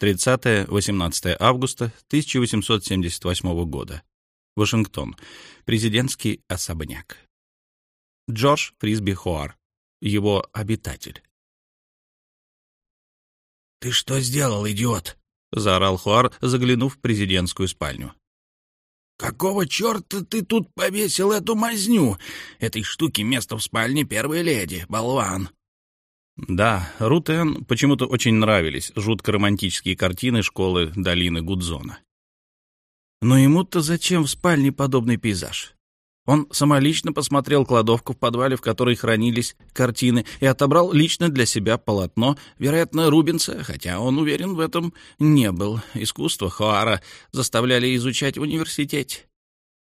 30-18 августа 1878 года. Вашингтон. Президентский особняк. Джордж Фрисби Хоар. Его обитатель. «Ты что сделал, идиот?» — заорал Хуар, заглянув в президентскую спальню. «Какого черта ты тут повесил эту мазню? Этой штуки место в спальне первой леди, болван!» Да, Рутен почему-то очень нравились жутко романтические картины школы долины Гудзона. Но ему-то зачем в спальне подобный пейзаж? Он самолично посмотрел кладовку в подвале, в которой хранились картины, и отобрал лично для себя полотно, вероятно, Рубенса, хотя он уверен в этом не был. Искусство Хоара заставляли изучать в университете.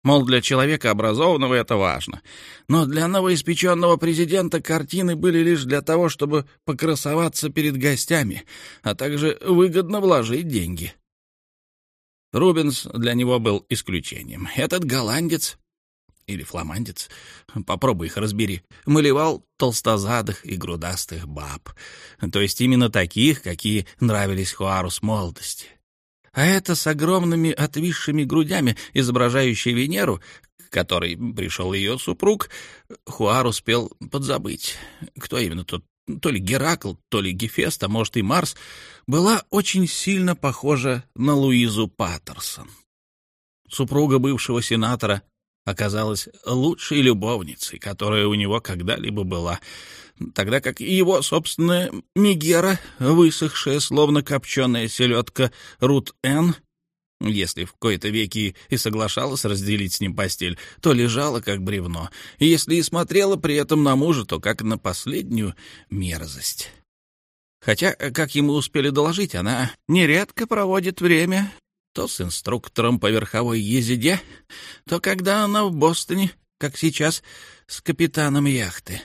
Мол, для человека образованного это важно. Но для новоиспеченного президента картины были лишь для того, чтобы покрасоваться перед гостями, а также выгодно вложить деньги. Рубенс для него был исключением. Этот голландец или фламандец, попробуй их разбери, малевал толстозадых и грудастых баб, то есть именно таких, какие нравились Хуару с молодости. А это с огромными отвисшими грудями, изображающие Венеру, к которой пришел ее супруг, Хуар успел подзабыть. Кто именно тут, то ли Геракл, то ли Гефест, а может и Марс, была очень сильно похожа на Луизу Паттерсон. Супруга бывшего сенатора оказалась лучшей любовницей, которая у него когда-либо была, тогда как его собственная Мегера, высохшая, словно копченая селедка Рут Н., если в кои-то веки и соглашалась разделить с ним постель, то лежала как бревно, и если и смотрела при этом на мужа, то как на последнюю мерзость. Хотя, как ему успели доложить, она нередко проводит время то с инструктором по верховой езде, то когда она в Бостоне, как сейчас, с капитаном яхты.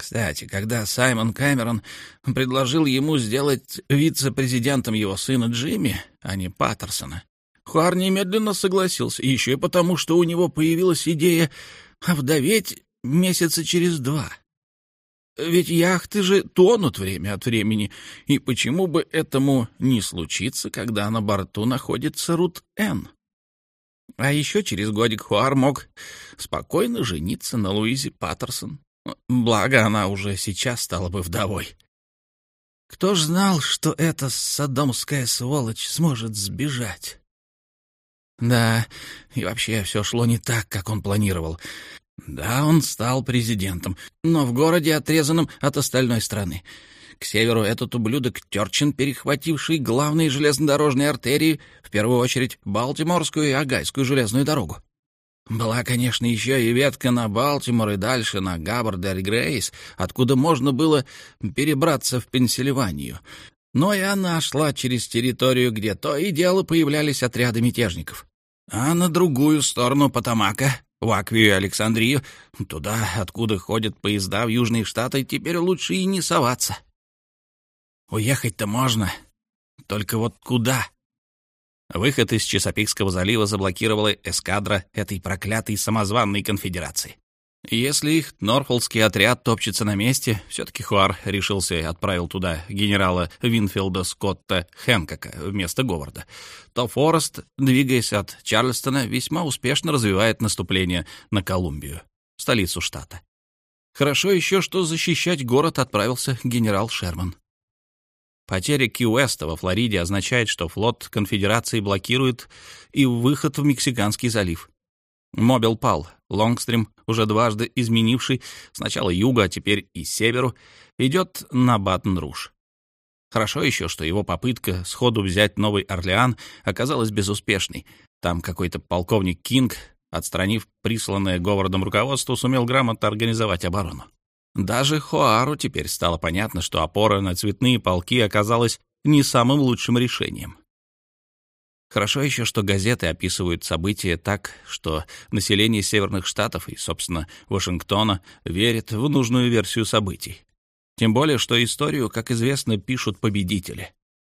Кстати, когда Саймон Кэмерон предложил ему сделать вице-президентом его сына Джимми, а не Паттерсона, Хуар немедленно согласился, еще и потому, что у него появилась идея овдоветь месяца через два. Ведь яхты же тонут время от времени, и почему бы этому не случиться, когда на борту находится Рут-Н? А еще через годик Хуар мог спокойно жениться на Луизе Паттерсон. Благо, она уже сейчас стала бы вдовой. Кто ж знал, что эта садомская сволочь сможет сбежать? Да, и вообще все шло не так, как он планировал. Да, он стал президентом, но в городе, отрезанном от остальной страны. К северу этот ублюдок Терчин, перехвативший главные железнодорожные артерии, в первую очередь Балтиморскую и Агайскую железную дорогу. Была, конечно, еще и ветка на Балтимор и дальше на Габбардер-Грейс, откуда можно было перебраться в Пенсильванию. Но и она шла через территорию, где то и дело появлялись отряды мятежников. А на другую сторону Потамака в Аквию и Александрию, туда, откуда ходят поезда в Южные Штаты, теперь лучше и не соваться. Уехать-то можно, только вот куда? Выход из Чесопикского залива заблокировала эскадра этой проклятой самозванной конфедерации. Если их Норфолдский отряд топчется на месте, все-таки Хуар решился и отправил туда генерала Винфилда Скотта Хэнкока вместо Говарда, то Форест, двигаясь от Чарльстона, весьма успешно развивает наступление на Колумбию, столицу штата. Хорошо еще, что защищать город отправился генерал Шерман. Потеря Ки-Уэста во Флориде означает, что флот конфедерации блокирует и выход в Мексиканский залив. Мобил пал, Лонгстрим, уже дважды изменивший сначала югу, а теперь и северу, идет на Батон-Руж. Хорошо еще, что его попытка сходу взять Новый Орлеан оказалась безуспешной. Там какой-то полковник Кинг, отстранив присланное Говардом руководство, сумел грамотно организовать оборону. Даже Хоару теперь стало понятно, что опора на цветные полки оказалась не самым лучшим решением. Хорошо еще, что газеты описывают события так, что население Северных Штатов и, собственно, Вашингтона верит в нужную версию событий. Тем более, что историю, как известно, пишут победители.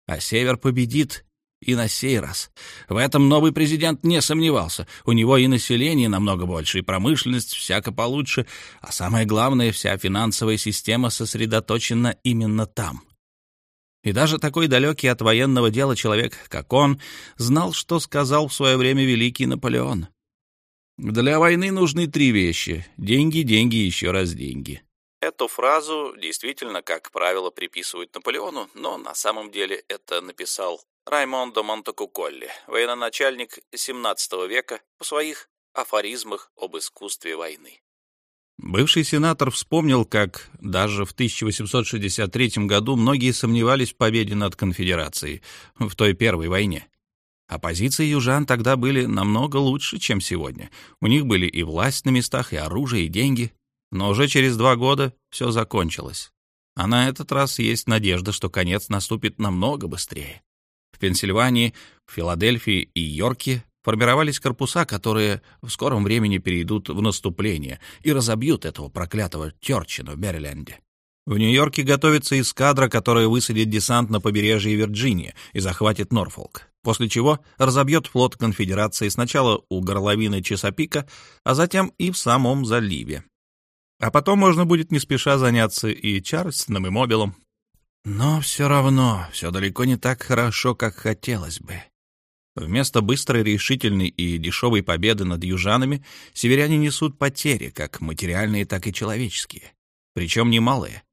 А Север победит и на сей раз. В этом новый президент не сомневался. У него и население намного больше, и промышленность всяко получше, а самое главное, вся финансовая система сосредоточена именно там. И даже такой далекий от военного дела человек, как он, знал, что сказал в свое время великий Наполеон. «Для войны нужны три вещи — деньги, деньги и еще раз деньги». Эту фразу действительно, как правило, приписывают Наполеону, но на самом деле это написал Раймондо Монтекуколли, военачальник XVII века, в своих афоризмах об искусстве войны. Бывший сенатор вспомнил, как даже в 1863 году многие сомневались в победе над конфедерацией в той первой войне. А южан тогда были намного лучше, чем сегодня. У них были и власть на местах, и оружие, и деньги. Но уже через два года все закончилось. А на этот раз есть надежда, что конец наступит намного быстрее. В Пенсильвании, Филадельфии и Йорке формировались корпуса, которые в скором времени перейдут в наступление и разобьют этого проклятого Терчина в Берленде. В Нью-Йорке готовится эскадра, которая высадит десант на побережье Вирджинии и захватит Норфолк, после чего разобьет флот конфедерации сначала у горловины Чесапика, а затем и в самом заливе. А потом можно будет не спеша заняться и Чарльстоном, и Мобилом. Но все равно все далеко не так хорошо, как хотелось бы. Вместо быстрой, решительной и дешевой победы над южанами северяне несут потери, как материальные, так и человеческие, причем немалые.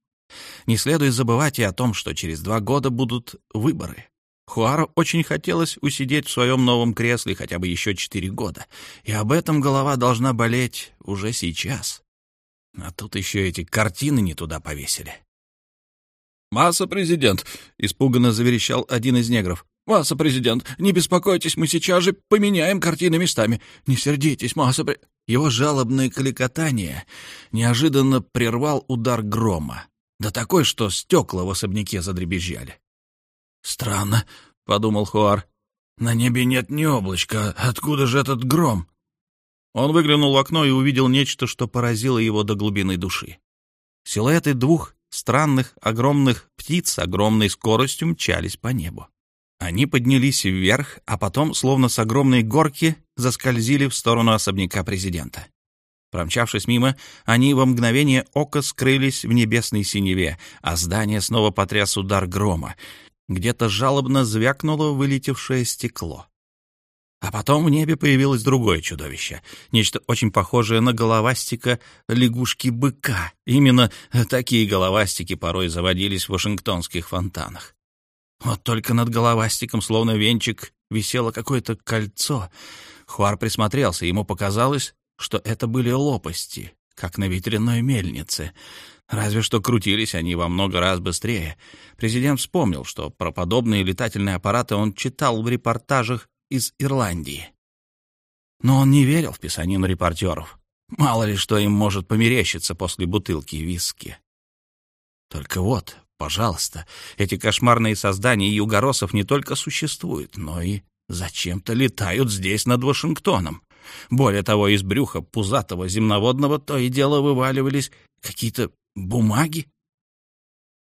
Не следует забывать и о том, что через два года будут выборы. Хуару очень хотелось усидеть в своем новом кресле хотя бы еще четыре года, и об этом голова должна болеть уже сейчас. А тут еще эти картины не туда повесили. «Масса, президент!» — испуганно заверещал один из негров. «Масса, президент, не беспокойтесь, мы сейчас же поменяем картины местами. Не сердитесь, масса, при...» Его жалобное кликотание неожиданно прервал удар грома. Да такой, что стекла в особняке задребезжали. «Странно», — подумал Хуар. «На небе нет ни облачка. Откуда же этот гром?» Он выглянул в окно и увидел нечто, что поразило его до глубины души. Силуэты двух странных огромных птиц огромной скоростью мчались по небу. Они поднялись вверх, а потом, словно с огромной горки, заскользили в сторону особняка президента. Промчавшись мимо, они во мгновение ока скрылись в небесной синеве, а здание снова потряс удар грома. Где-то жалобно звякнуло вылетевшее стекло. А потом в небе появилось другое чудовище, нечто очень похожее на головастика лягушки-быка. Именно такие головастики порой заводились в вашингтонских фонтанах. Вот только над головастиком, словно венчик, висело какое-то кольцо. Хуар присмотрелся, ему показалось, что это были лопасти, как на ветряной мельнице. Разве что крутились они во много раз быстрее. Президент вспомнил, что про подобные летательные аппараты он читал в репортажах из Ирландии. Но он не верил в писанину репортеров. Мало ли что им может померещиться после бутылки виски. Только вот, Пожалуйста, эти кошмарные создания югоросов не только существуют, но и зачем-то летают здесь, над Вашингтоном. Более того, из брюха пузатого земноводного то и дело вываливались какие-то бумаги.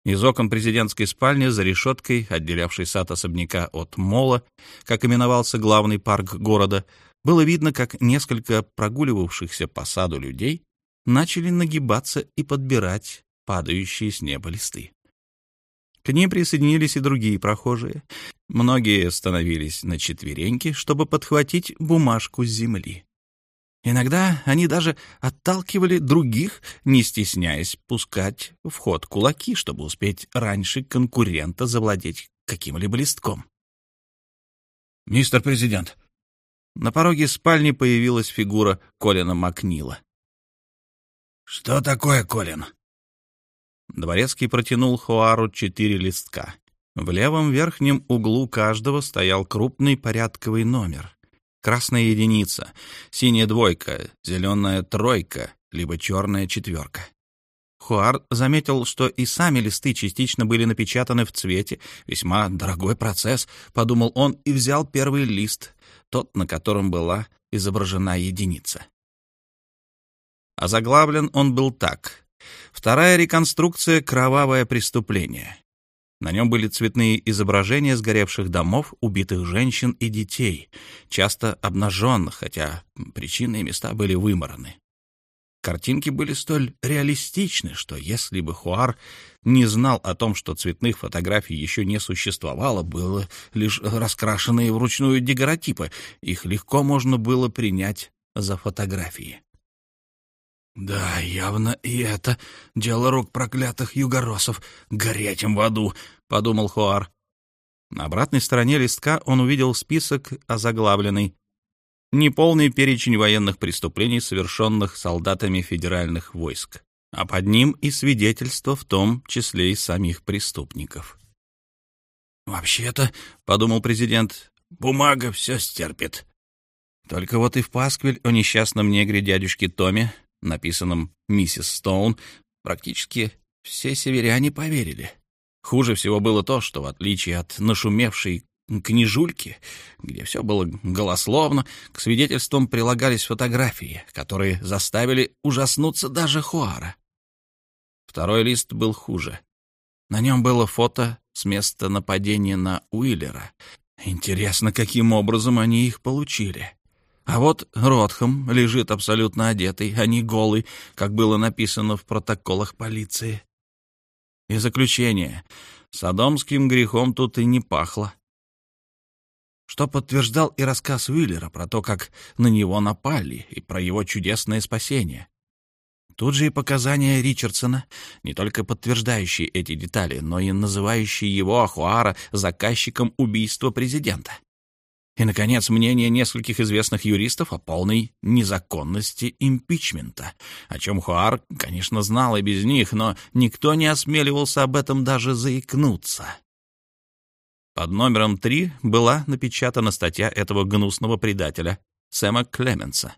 Из окон президентской спальни за решеткой, отделявшей сад особняка от мола, как именовался главный парк города, было видно, как несколько прогуливавшихся по саду людей начали нагибаться и подбирать падающие с неба листы. К ним присоединились и другие прохожие. Многие становились на четвереньки, чтобы подхватить бумажку с земли. Иногда они даже отталкивали других, не стесняясь пускать в ход кулаки, чтобы успеть раньше конкурента завладеть каким-либо листком. «Мистер президент!» На пороге спальни появилась фигура Колина Макнила. «Что такое, Колин?» Дворецкий протянул Хуару четыре листка. В левом верхнем углу каждого стоял крупный порядковый номер. Красная единица, синяя двойка, зеленая тройка, либо черная четверка. Хуар заметил, что и сами листы частично были напечатаны в цвете. Весьма дорогой процесс, подумал он и взял первый лист, тот, на котором была изображена единица. А заглавлен он был так. Вторая реконструкция — кровавое преступление. На нем были цветные изображения сгоревших домов, убитых женщин и детей, часто обнаженных, хотя причинные места были вымораны. Картинки были столь реалистичны, что если бы Хуар не знал о том, что цветных фотографий еще не существовало, было лишь раскрашенные вручную дегоротипы, их легко можно было принять за фотографии. «Да, явно и это дело рук проклятых югоросов, гореть им в аду», — подумал Хуар. На обратной стороне листка он увидел список, озаглавленный «Неполный перечень военных преступлений, совершенных солдатами федеральных войск», а под ним и свидетельства, в том числе и самих преступников. «Вообще-то», — подумал президент, — «бумага все стерпит». Только вот и в пасквиль о несчастном негре дядюшке Томе, написанном миссис Стоун, практически все северяне поверили. Хуже всего было то, что, в отличие от нашумевшей книжульки, где все было голословно, к свидетельствам прилагались фотографии, которые заставили ужаснуться даже Хуара. Второй лист был хуже. На нем было фото с места нападения на Уиллера. Интересно, каким образом они их получили. А вот Ротхам лежит абсолютно одетый, а не голый, как было написано в протоколах полиции. И заключение. Содомским грехом тут и не пахло. Что подтверждал и рассказ Уиллера про то, как на него напали, и про его чудесное спасение. Тут же и показания Ричардсона, не только подтверждающие эти детали, но и называющие его Ахуара заказчиком убийства президента. И, наконец, мнение нескольких известных юристов о полной незаконности импичмента, о чем Хуар, конечно, знал и без них, но никто не осмеливался об этом даже заикнуться. Под номером три была напечатана статья этого гнусного предателя, Сэма Клеменса.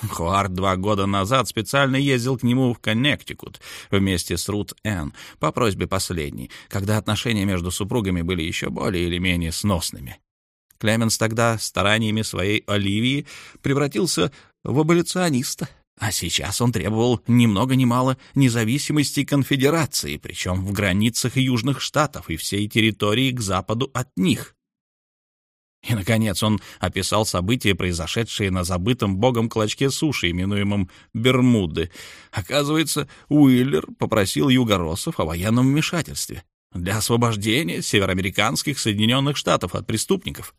Хуар два года назад специально ездил к нему в Коннектикут вместе с Рут Энн по просьбе последней, когда отношения между супругами были еще более или менее сносными. Клеменс тогда стараниями своей Оливии превратился в аболициониста, а сейчас он требовал ни много ни мало независимости конфедерации, причем в границах Южных Штатов и всей территории к западу от них. И, наконец, он описал события, произошедшие на забытом богом клочке суши, именуемом Бермуды. Оказывается, Уиллер попросил югороссов о военном вмешательстве для освобождения североамериканских Соединенных Штатов от преступников.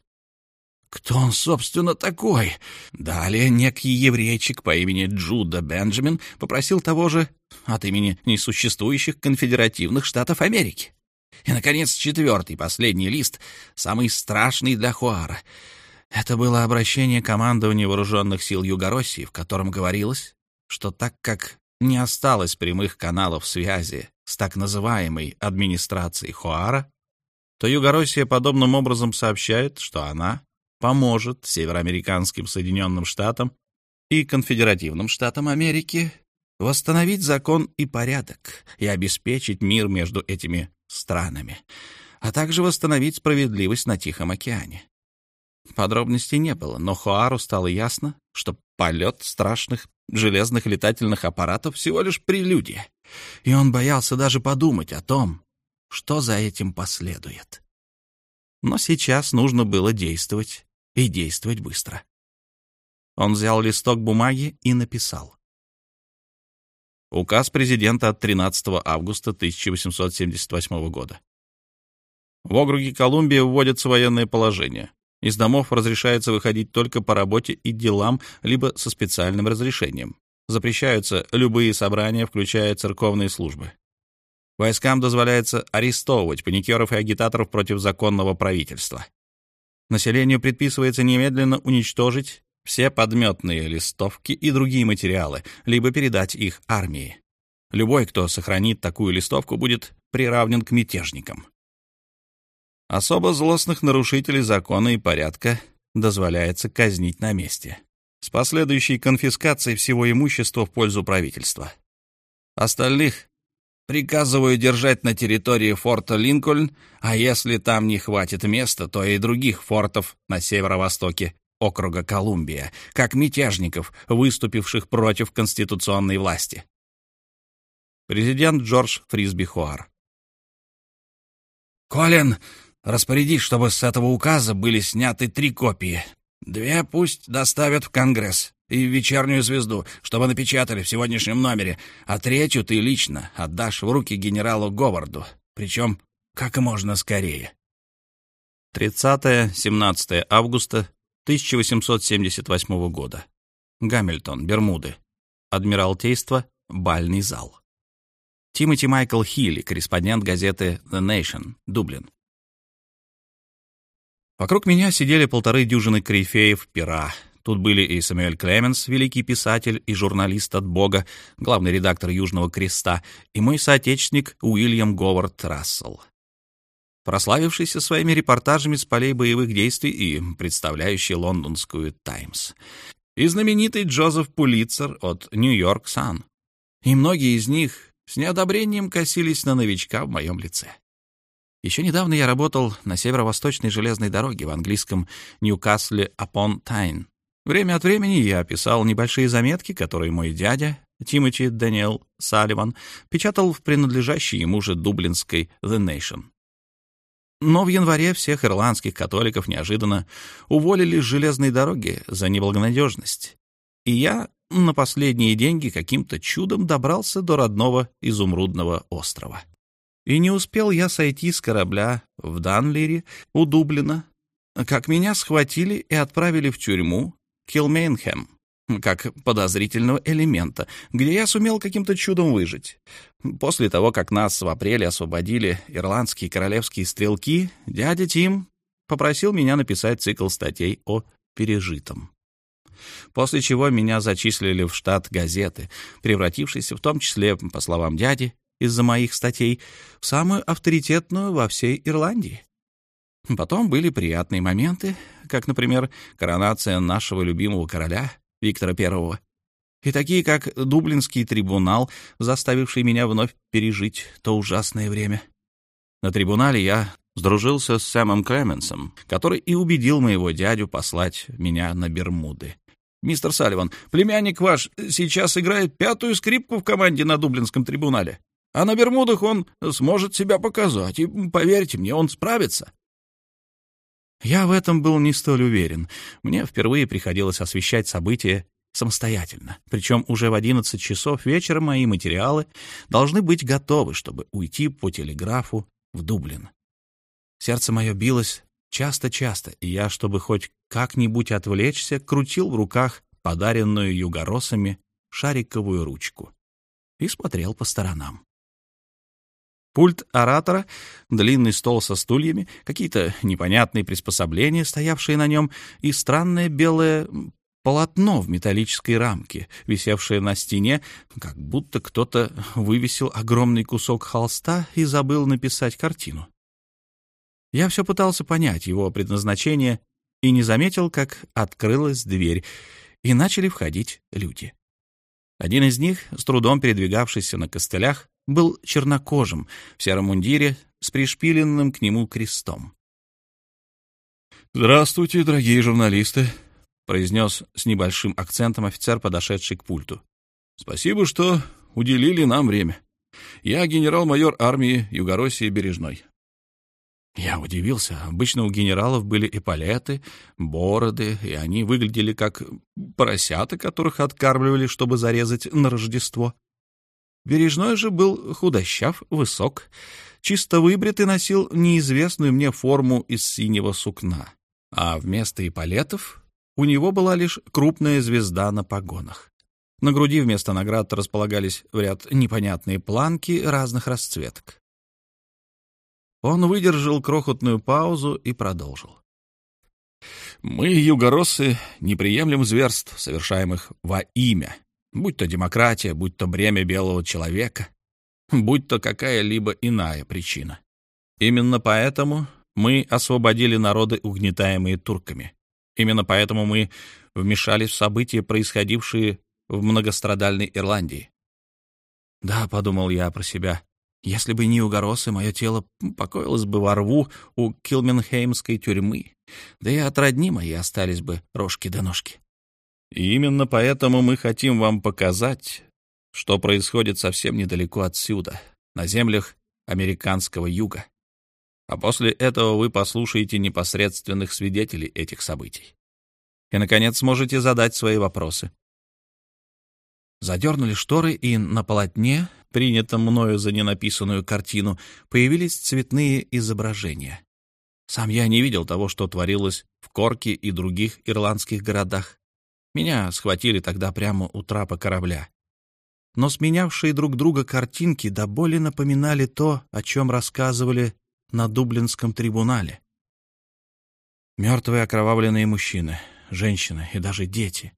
Кто он, собственно, такой? Далее некий еврейчик по имени Джуда Бенджамин попросил того же от имени несуществующих конфедеративных штатов Америки. И, наконец, четвертый, последний лист, самый страшный для Хуара. Это было обращение командования вооруженных сил Югороссии, в котором говорилось, что так как не осталось прямых каналов связи с так называемой администрацией Хуара, то Югороссия подобным образом сообщает, что она поможет североамериканским Соединенным Штатам и конфедеративным Штатам Америки восстановить закон и порядок и обеспечить мир между этими странами, а также восстановить справедливость на Тихом океане. Подробностей не было, но Хуару стало ясно, что полет страшных железных летательных аппаратов всего лишь прелюдия, и он боялся даже подумать о том, что за этим последует. Но сейчас нужно было действовать и действовать быстро. Он взял листок бумаги и написал. Указ президента от 13 августа 1878 года. В округе Колумбия вводится военное положение. Из домов разрешается выходить только по работе и делам, либо со специальным разрешением. Запрещаются любые собрания, включая церковные службы. Войскам дозволяется арестовывать паникеров и агитаторов против законного правительства. Населению предписывается немедленно уничтожить все подметные листовки и другие материалы, либо передать их армии. Любой, кто сохранит такую листовку, будет приравнен к мятежникам. Особо злостных нарушителей закона и порядка дозволяется казнить на месте, с последующей конфискацией всего имущества в пользу правительства. Остальных Приказываю держать на территории форта Линкольн, а если там не хватит места, то и других фортов на северо-востоке округа Колумбия, как мятежников, выступивших против конституционной власти. Президент Джордж Фрисби Хуар. «Колин, распорядись, чтобы с этого указа были сняты три копии. Две пусть доставят в Конгресс, и вечернюю звезду, чтобы напечатали в сегодняшнем номере, а третью ты лично отдашь в руки генералу Говарду, причем как можно скорее. 30-17 августа 1878 года. Гамильтон, Бермуды. Адмиралтейство, бальный зал. Тимоти Майкл Хилли, корреспондент газеты The Nation, Дублин. Вокруг меня сидели полторы дюжины корифеев пера. Тут были и Самуэль Клеменс, великий писатель и журналист от Бога, главный редактор «Южного креста», и мой соотечественник Уильям Говард Рассел, прославившийся своими репортажами с полей боевых действий и представляющий лондонскую «Таймс», и знаменитый Джозеф Пулитцер от «Нью-Йорк Сан». И многие из них с неодобрением косились на новичка в моем лице. Еще недавно я работал на северо-восточной железной дороге в английском Ньюкасле-апон-Тайн. Время от времени я писал небольшие заметки, которые мой дядя, Тимоти Дэниел Салливан, печатал в принадлежащей ему же дублинской The Nation. Но в январе всех ирландских католиков неожиданно уволили с железной дороги за неблагонадежность. И я на последние деньги каким-то чудом добрался до родного изумрудного острова. И не успел я сойти с корабля в Данлире у Дублина, как меня схватили и отправили в тюрьму Килмейнхэм, как подозрительного элемента, где я сумел каким-то чудом выжить. После того, как нас в апреле освободили ирландские королевские стрелки, дядя Тим попросил меня написать цикл статей о пережитом. После чего меня зачислили в штат газеты, превратившийся в том числе, по словам дяди, из-за моих статей в самую авторитетную во всей Ирландии. Потом были приятные моменты, как, например, коронация нашего любимого короля Виктора I, и такие, как Дублинский трибунал, заставивший меня вновь пережить то ужасное время. На трибунале я сдружился с Сэмом Клеменсом, который и убедил моего дядю послать меня на Бермуды. «Мистер Салливан, племянник ваш сейчас играет пятую скрипку в команде на Дублинском трибунале. А на Бермудах он сможет себя показать, и, поверьте мне, он справится. Я в этом был не столь уверен. Мне впервые приходилось освещать события самостоятельно. Причем уже в 11 часов вечера мои материалы должны быть готовы, чтобы уйти по телеграфу в Дублин. Сердце мое билось часто-часто, и я, чтобы хоть как-нибудь отвлечься, крутил в руках подаренную югоросами шариковую ручку и смотрел по сторонам. Пульт оратора, длинный стол со стульями, какие-то непонятные приспособления, стоявшие на нем, и странное белое полотно в металлической рамке, висевшее на стене, как будто кто-то вывесил огромный кусок холста и забыл написать картину. Я все пытался понять его предназначение и не заметил, как открылась дверь, и начали входить люди. Один из них, с трудом передвигавшийся на костылях, был чернокожим, в сером мундире, с пришпиленным к нему крестом. «Здравствуйте, дорогие журналисты», — произнес с небольшим акцентом офицер, подошедший к пульту. «Спасибо, что уделили нам время. Я генерал-майор армии Югороссии Бережной». Я удивился. Обычно у генералов были эполеты, бороды, и они выглядели как поросята, которых откармливали, чтобы зарезать на Рождество. Бережной же был худощав, высок, чисто выбрит и носил неизвестную мне форму из синего сукна. А вместо эполетов у него была лишь крупная звезда на погонах. На груди вместо наград располагались в ряд непонятные планки разных расцветок. Он выдержал крохотную паузу и продолжил. «Мы, югороссы, не приемлем зверств, совершаемых во имя Будь то демократия, будь то бремя белого человека, будь то какая-либо иная причина. Именно поэтому мы освободили народы, угнетаемые турками. Именно поэтому мы вмешались в события, происходившие в многострадальной Ирландии. Да, подумал я про себя, если бы не угоросы, мое тело покоилось бы во рву у Килменхеймской тюрьмы, да и от родни мои остались бы рожки до да ножки. И именно поэтому мы хотим вам показать, что происходит совсем недалеко отсюда, на землях американского юга. А после этого вы послушаете непосредственных свидетелей этих событий. И, наконец, сможете задать свои вопросы. Задернули шторы, и на полотне, принятом мною за ненаписанную картину, появились цветные изображения. Сам я не видел того, что творилось в Корке и других ирландских городах. Меня схватили тогда прямо у трапа корабля. Но сменявшие друг друга картинки до боли напоминали то, о чем рассказывали на Дублинском трибунале. Мертвые окровавленные мужчины, женщины и даже дети.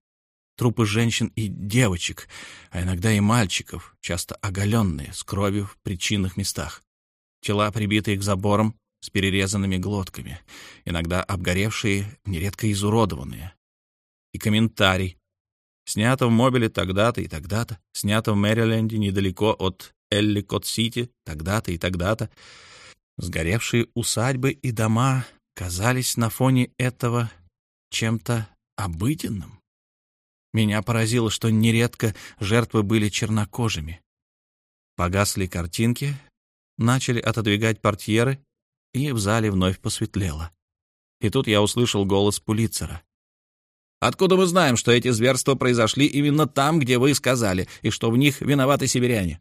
Трупы женщин и девочек, а иногда и мальчиков, часто оголенные, с кровью в причинных местах. Тела, прибитые к заборам, с перерезанными глотками, иногда обгоревшие, нередко изуродованные. И комментарий. Снято в мобиле тогда-то и тогда-то, снято в Мэриленде недалеко от Элликот-Сити тогда-то и тогда-то. Сгоревшие усадьбы и дома казались на фоне этого чем-то обыденным. Меня поразило, что нередко жертвы были чернокожими. Погасли картинки, начали отодвигать портьеры, и в зале вновь посветлело. И тут я услышал голос Пулицера. «Откуда мы знаем, что эти зверства произошли именно там, где вы сказали, и что в них виноваты северяне?»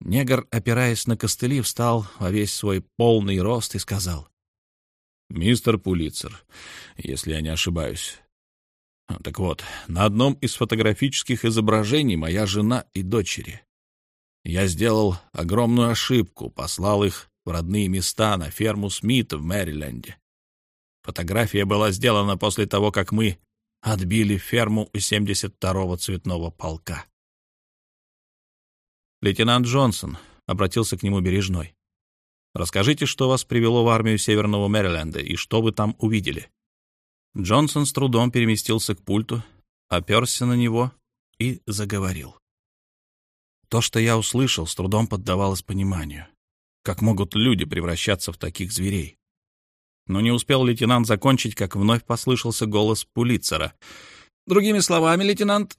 Негр, опираясь на костыли, встал во весь свой полный рост и сказал. «Мистер Пулицер, если я не ошибаюсь. Так вот, на одном из фотографических изображений моя жена и дочери. Я сделал огромную ошибку, послал их в родные места на ферму Смита в Мэриленде. Фотография была сделана после того, как мы отбили ферму у 72-го цветного полка. Лейтенант Джонсон обратился к нему бережной. «Расскажите, что вас привело в армию Северного Мэриленда и что вы там увидели?» Джонсон с трудом переместился к пульту, оперся на него и заговорил. То, что я услышал, с трудом поддавалось пониманию. Как могут люди превращаться в таких зверей? Но не успел лейтенант закончить, как вновь послышался голос Пулицера. «Другими словами, лейтенант...»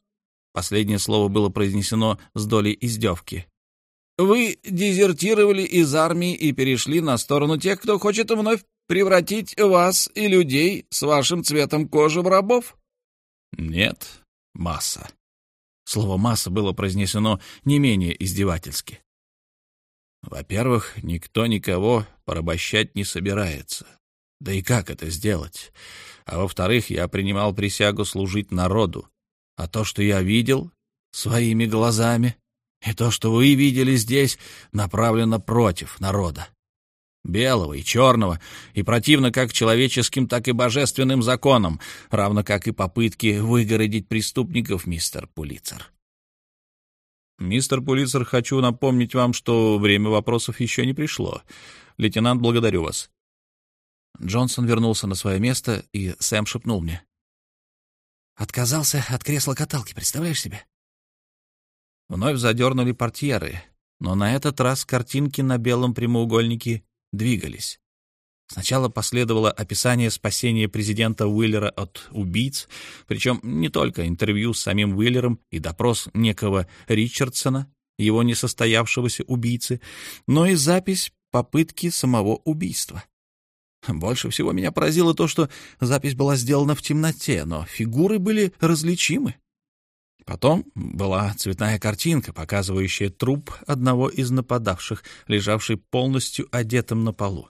Последнее слово было произнесено с долей издевки. «Вы дезертировали из армии и перешли на сторону тех, кто хочет вновь превратить вас и людей с вашим цветом кожи в рабов?» «Нет, масса». Слово «масса» было произнесено не менее издевательски. Во-первых, никто никого порабощать не собирается. Да и как это сделать? А во-вторых, я принимал присягу служить народу. А то, что я видел своими глазами, и то, что вы видели здесь, направлено против народа белого и черного, и противно как человеческим, так и божественным законам, равно как и попытки выгородить преступников, мистер Пулицер. Мистер Пулицер, хочу напомнить вам, что время вопросов еще не пришло. Лейтенант, благодарю вас. Джонсон вернулся на свое место, и Сэм шепнул мне. Отказался от кресла каталки, представляешь себе? Вновь задернули портьеры, но на этот раз картинки на белом прямоугольнике двигались. Сначала последовало описание спасения президента Уиллера от убийц, причем не только интервью с самим Уиллером и допрос некого Ричардсона, его несостоявшегося убийцы, но и запись попытки самого убийства. Больше всего меня поразило то, что запись была сделана в темноте, но фигуры были различимы. Потом была цветная картинка, показывающая труп одного из нападавших, лежавший полностью одетым на полу.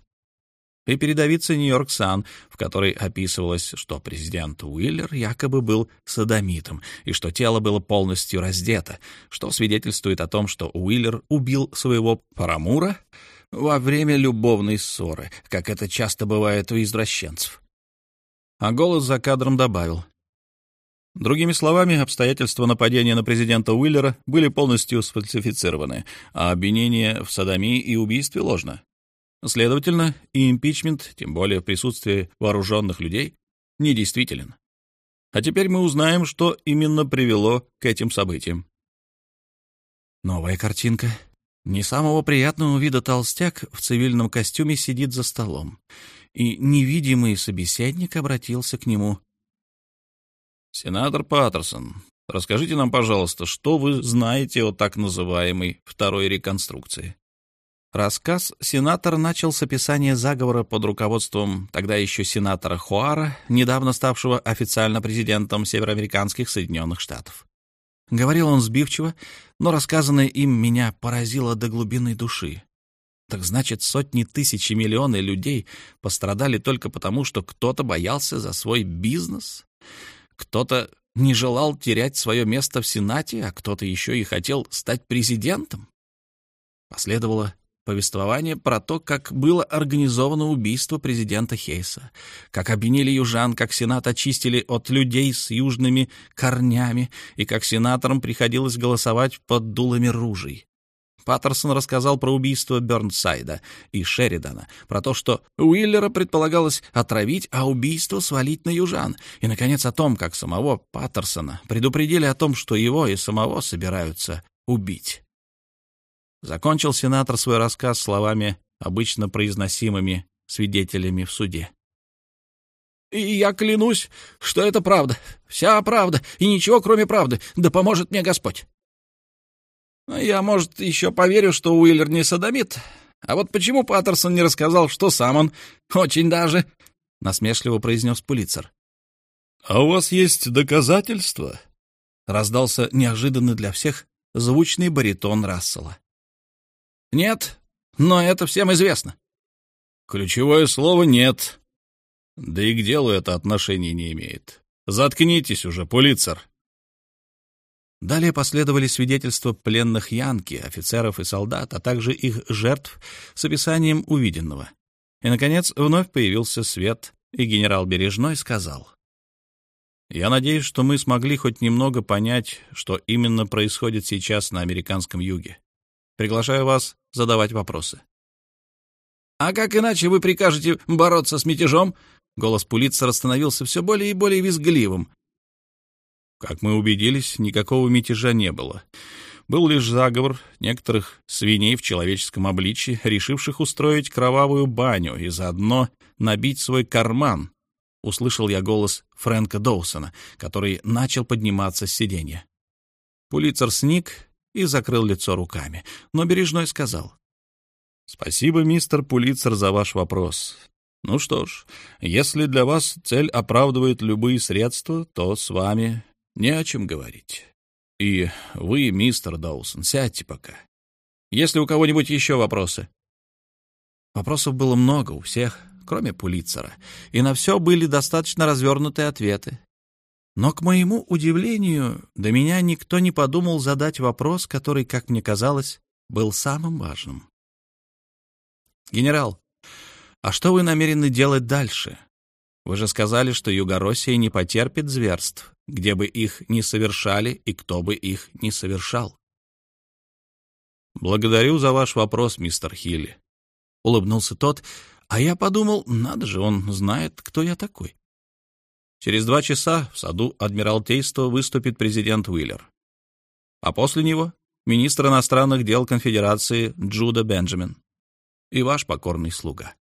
И передовица «Нью-Йорк Сан», в которой описывалось, что президент Уиллер якобы был садомитом и что тело было полностью раздето, что свидетельствует о том, что Уиллер убил своего парамура во время любовной ссоры, как это часто бывает у извращенцев. А голос за кадром добавил — Другими словами, обстоятельства нападения на президента Уиллера были полностью сфальсифицированы, а обвинение в садомии и убийстве ложно. Следовательно, и импичмент, тем более в присутствии вооруженных людей, недействителен. А теперь мы узнаем, что именно привело к этим событиям. Новая картинка. Не самого приятного вида толстяк в цивильном костюме сидит за столом, и невидимый собеседник обратился к нему. «Сенатор Паттерсон, расскажите нам, пожалуйста, что вы знаете о так называемой второй реконструкции?» Рассказ сенатор начал с описания заговора под руководством тогда еще сенатора Хуара, недавно ставшего официально президентом североамериканских Соединенных Штатов. Говорил он сбивчиво, но рассказанное им меня поразило до глубины души. Так значит, сотни тысяч и миллионы людей пострадали только потому, что кто-то боялся за свой бизнес? Кто-то не желал терять свое место в Сенате, а кто-то еще и хотел стать президентом? Последовало повествование про то, как было организовано убийство президента Хейса, как обвинили южан, как Сенат очистили от людей с южными корнями и как сенаторам приходилось голосовать под дулами ружей. Паттерсон рассказал про убийство Бернсайда и Шеридана, про то, что Уиллера предполагалось отравить, а убийство свалить на южан, и, наконец, о том, как самого Паттерсона предупредили о том, что его и самого собираются убить. Закончил сенатор свой рассказ словами, обычно произносимыми свидетелями в суде. «И я клянусь, что это правда, вся правда, и ничего, кроме правды, да поможет мне Господь». «Я, может, еще поверю, что Уиллер не садомит. А вот почему Паттерсон не рассказал, что сам он очень даже...» — насмешливо произнес Пулицер. «А у вас есть доказательства?» — раздался неожиданно для всех звучный баритон Рассела. Нет, но это всем известно. Ключевое слово «нет». Да и к делу это отношения не имеет. Заткнитесь уже, Пулицер. Далее последовали свидетельства пленных Янки, офицеров и солдат, а также их жертв с описанием увиденного. И, наконец, вновь появился свет, и генерал Бережной сказал. «Я надеюсь, что мы смогли хоть немного понять, что именно происходит сейчас на американском юге. Приглашаю вас задавать вопросы. «А как иначе вы прикажете бороться с мятежом?» Голос Пулитцера становился все более и более визгливым. Как мы убедились, никакого мятежа не было. Был лишь заговор некоторых свиней в человеческом обличье, решивших устроить кровавую баню и заодно набить свой карман. Услышал я голос Фрэнка Доусона, который начал подниматься с сиденья. Пулицер сник и закрыл лицо руками. Но Бережной сказал. «Спасибо, мистер Пулицер, за ваш вопрос. Ну что ж, если для вас цель оправдывает любые средства, то с вами не о чем говорить. И вы, мистер Доусон, сядьте пока. Если у кого-нибудь еще вопросы?» Вопросов было много у всех, кроме Пулицера, и на все были достаточно развернутые ответы. Но, к моему удивлению, до меня никто не подумал задать вопрос, который, как мне казалось, был самым важным. «Генерал, а что вы намерены делать дальше? Вы же сказали, что Югороссия не потерпит зверств, где бы их ни совершали и кто бы их ни совершал». «Благодарю за ваш вопрос, мистер Хилли», — улыбнулся тот, а я подумал, надо же, он знает, кто я такой. Через два часа в саду Адмиралтейства выступит президент Уиллер. А после него — министр иностранных дел конфедерации Джуда Бенджамин и ваш покорный слуга.